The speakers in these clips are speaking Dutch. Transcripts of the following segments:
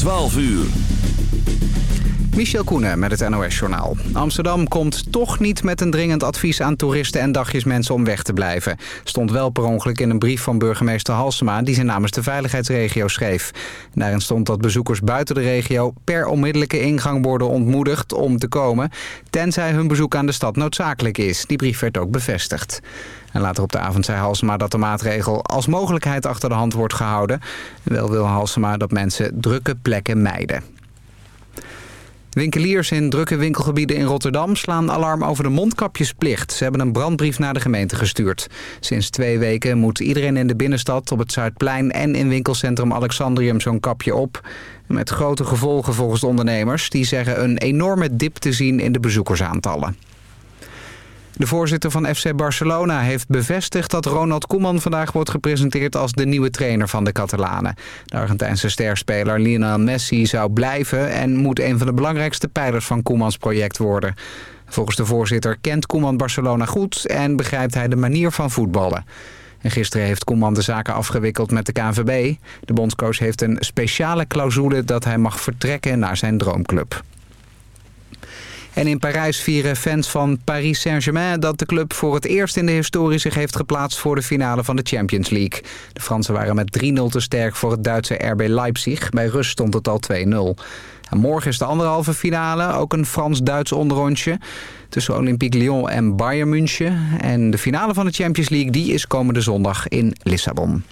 12 uur. Michel Koenen met het NOS-journaal. Amsterdam komt toch niet met een dringend advies aan toeristen en dagjesmensen om weg te blijven. Stond wel per ongeluk in een brief van burgemeester Halsema die ze namens de veiligheidsregio schreef. Daarin stond dat bezoekers buiten de regio per onmiddellijke ingang worden ontmoedigd om te komen, tenzij hun bezoek aan de stad noodzakelijk is. Die brief werd ook bevestigd. En later op de avond zei Halsema dat de maatregel als mogelijkheid achter de hand wordt gehouden. Wel wil Halsema dat mensen drukke plekken mijden. Winkeliers in drukke winkelgebieden in Rotterdam slaan alarm over de mondkapjesplicht. Ze hebben een brandbrief naar de gemeente gestuurd. Sinds twee weken moet iedereen in de binnenstad, op het Zuidplein en in winkelcentrum Alexandrium zo'n kapje op. Met grote gevolgen volgens de ondernemers. Die zeggen een enorme dip te zien in de bezoekersaantallen. De voorzitter van FC Barcelona heeft bevestigd dat Ronald Koeman vandaag wordt gepresenteerd als de nieuwe trainer van de Catalanen. De Argentijnse sterspeler Lionel Messi zou blijven en moet een van de belangrijkste pijlers van Koemans project worden. Volgens de voorzitter kent Koeman Barcelona goed en begrijpt hij de manier van voetballen. En gisteren heeft Koeman de zaken afgewikkeld met de KNVB. De bondscoach heeft een speciale clausule dat hij mag vertrekken naar zijn droomclub. En in Parijs vieren fans van Paris Saint-Germain dat de club voor het eerst in de historie zich heeft geplaatst voor de finale van de Champions League. De Fransen waren met 3-0 te sterk voor het Duitse RB Leipzig. Bij rust stond het al 2-0. En morgen is de anderhalve finale, ook een Frans-Duits onderrondje tussen Olympique Lyon en Bayern München. En de finale van de Champions League die is komende zondag in Lissabon.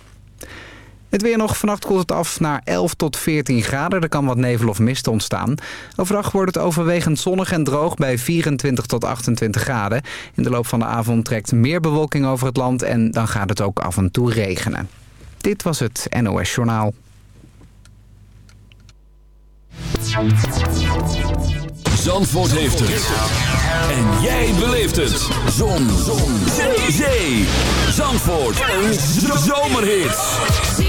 Het weer nog. Vannacht koelt het af naar 11 tot 14 graden. Er kan wat nevel of mist ontstaan. Overdag wordt het overwegend zonnig en droog bij 24 tot 28 graden. In de loop van de avond trekt meer bewolking over het land... en dan gaat het ook af en toe regenen. Dit was het NOS Journaal. Zandvoort heeft het. En jij beleeft het. Zon. Zon. Zee. Zee. Zandvoort. Een zomerhit.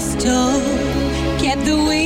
was told, kept the wind.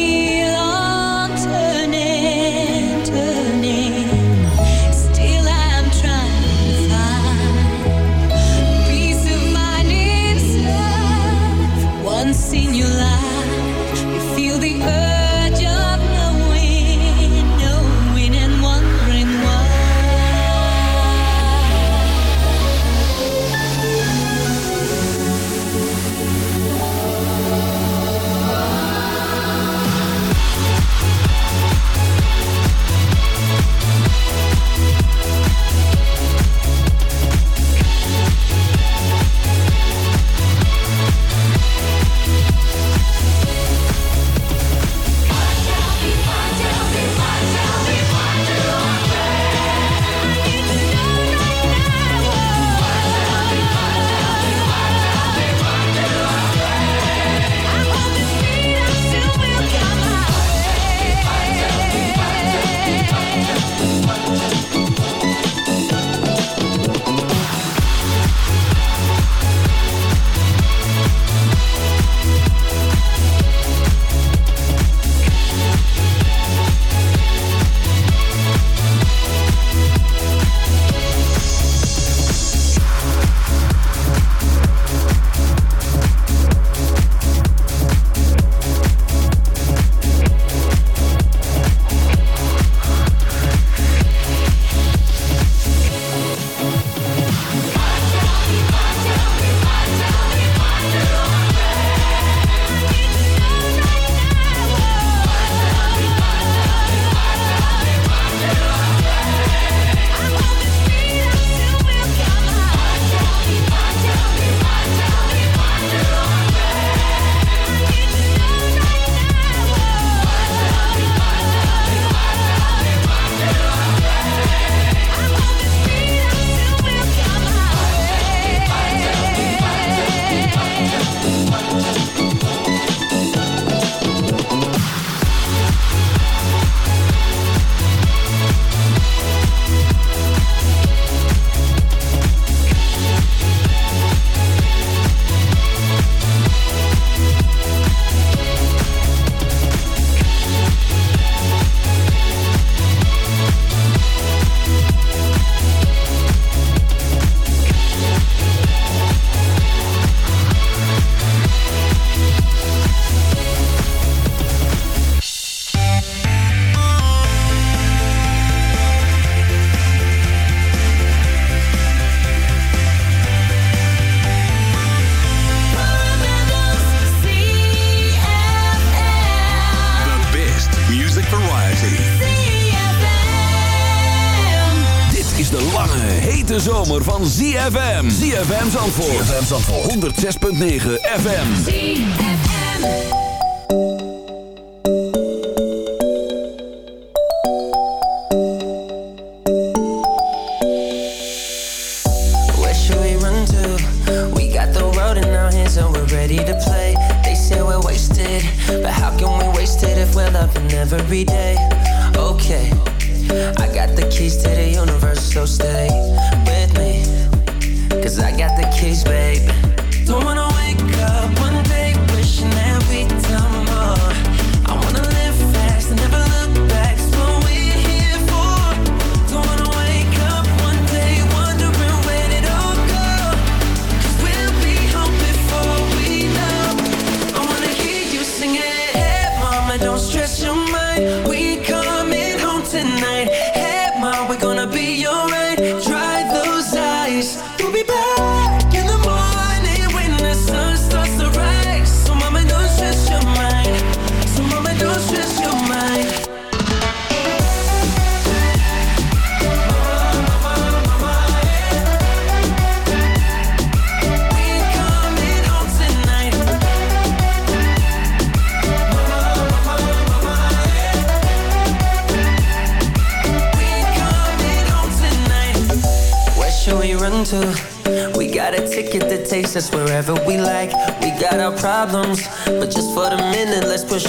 Zandvoort. dan voor 106.9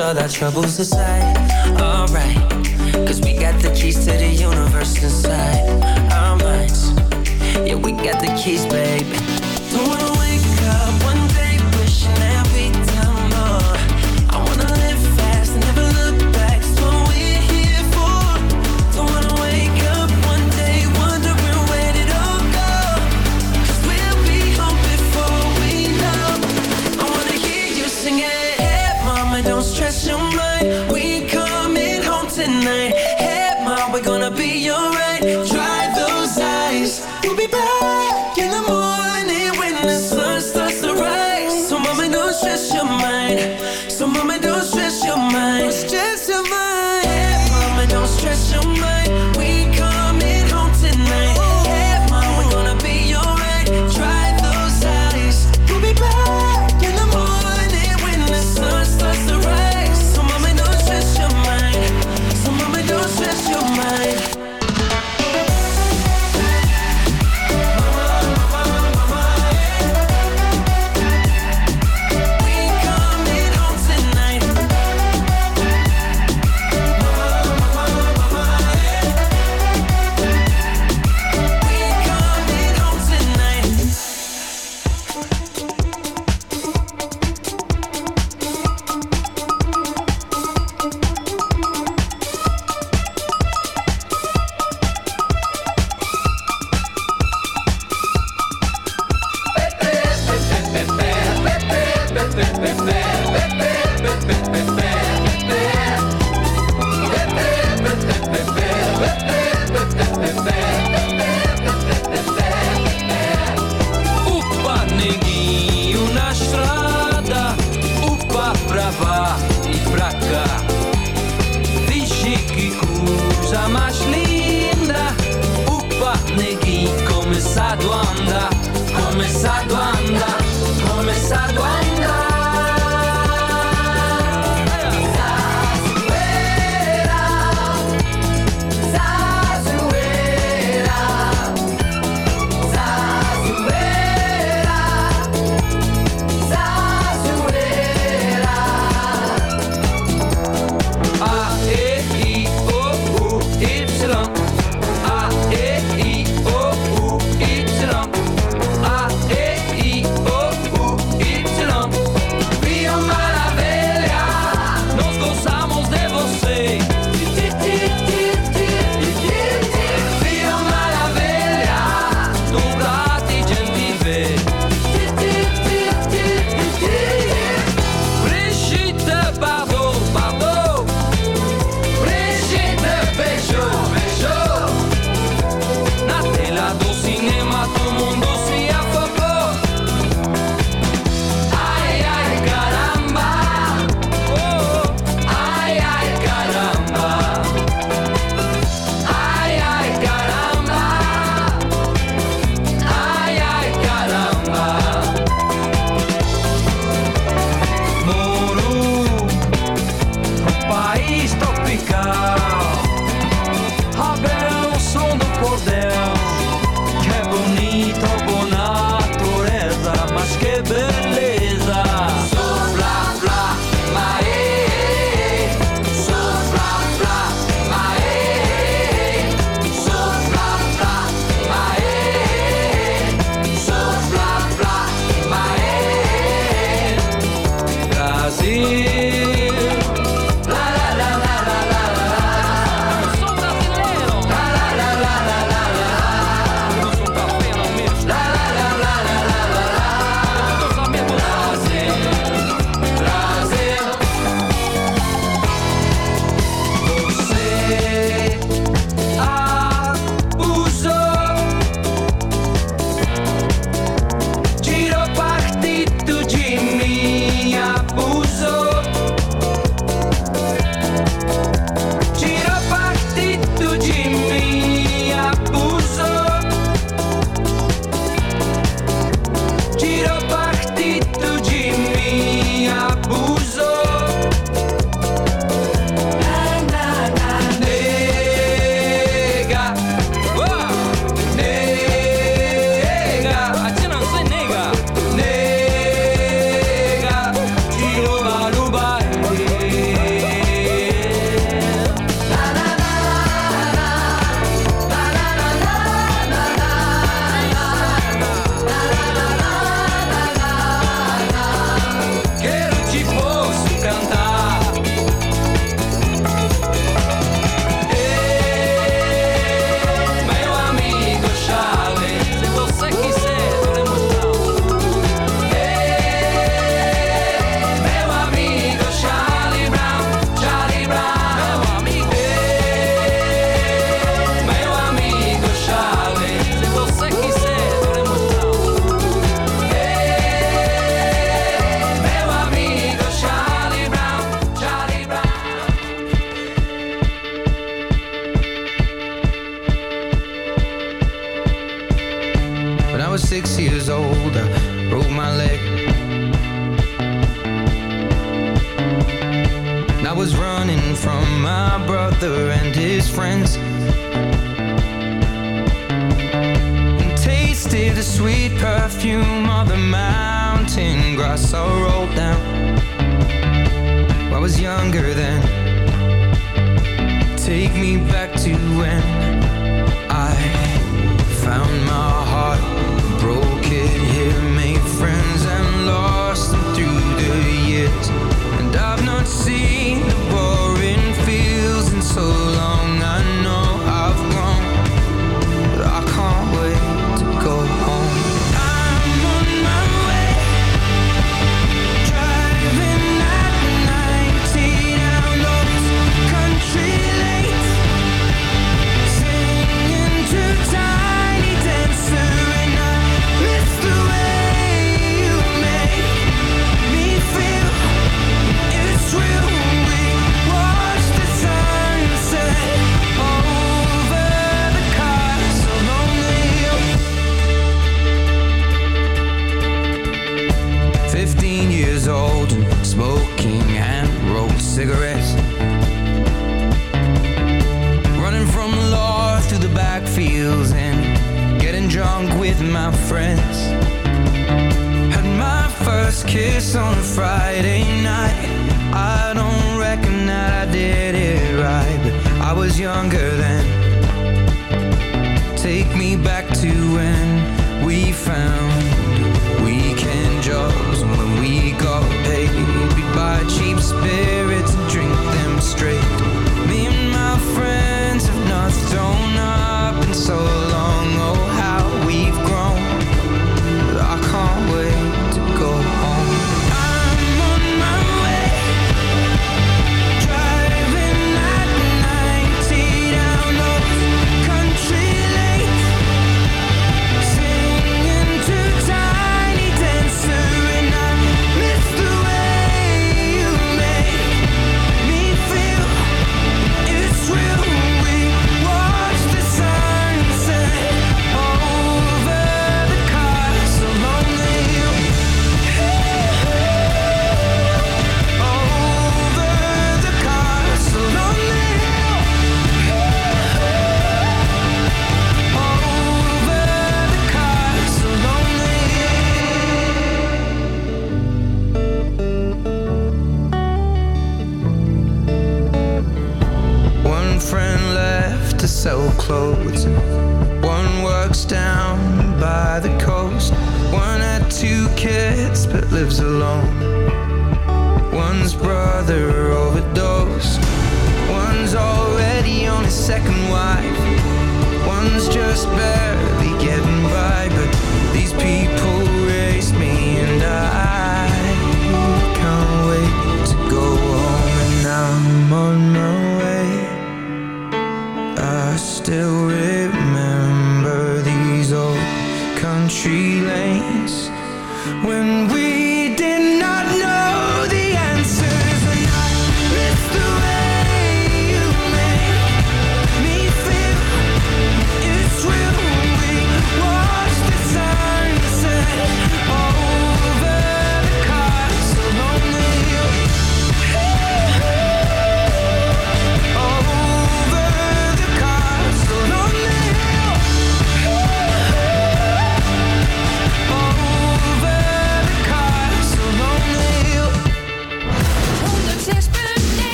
all our troubles aside.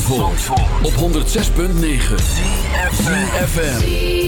Zandvoort, op 106.9 CFFM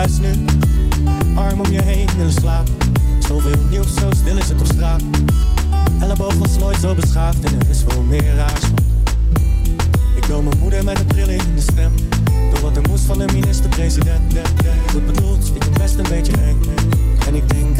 Arm om je heen in de slaap. Zoveel nieuws, zo stil is het op straat. Elleboog was nooit zo beschaafd en er is veel meer raars. Ik wil mijn moeder met een trill in de stem. Door wat er moest van de minister-president. Goed bedoeld, ik het best een beetje eng. En ik denk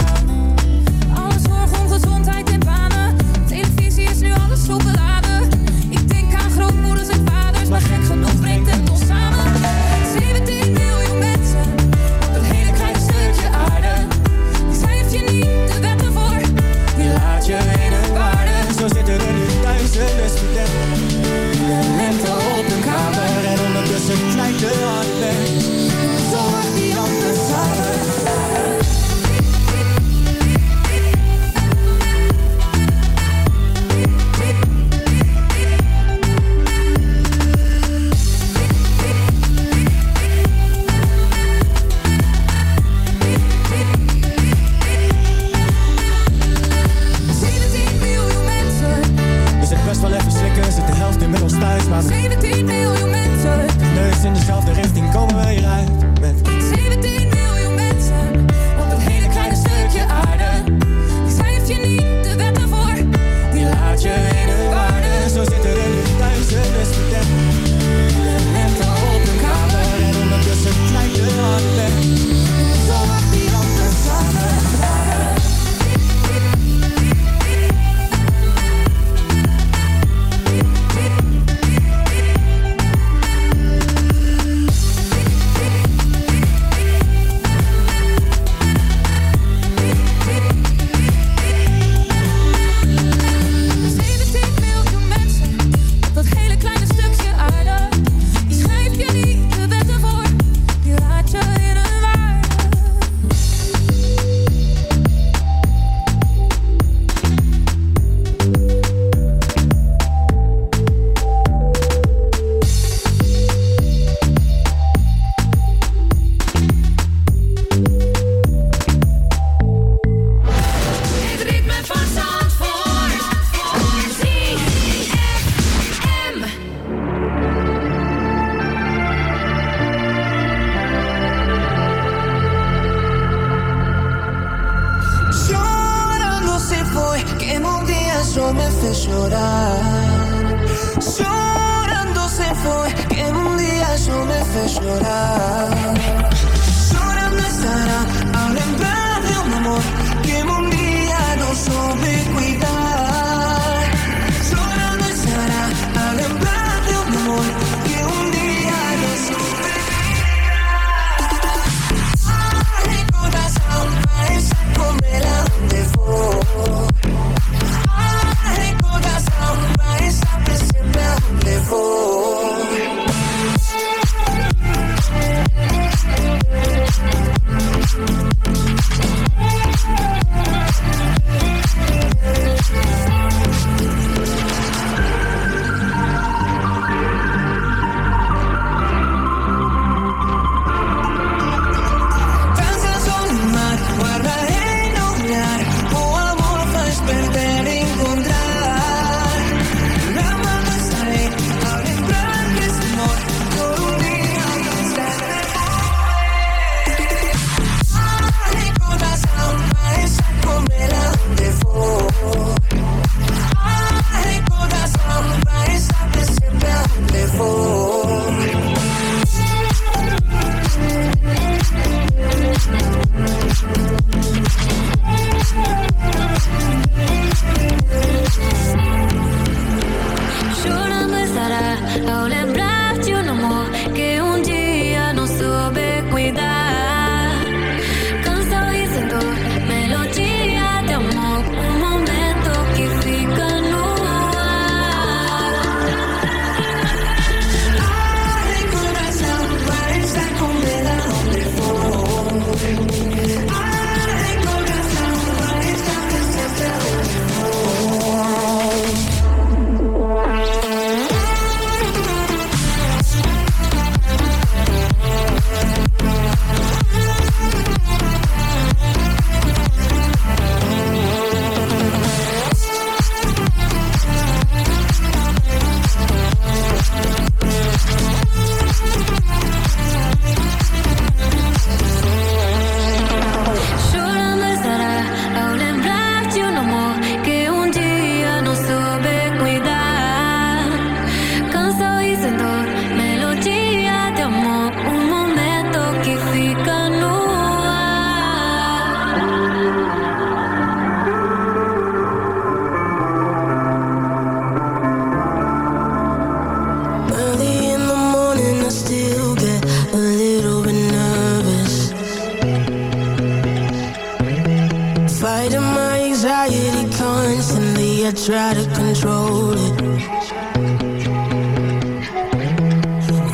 I try to control it.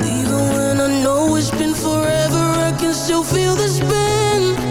Even when I know it's been forever, I can still feel the spin.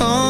come.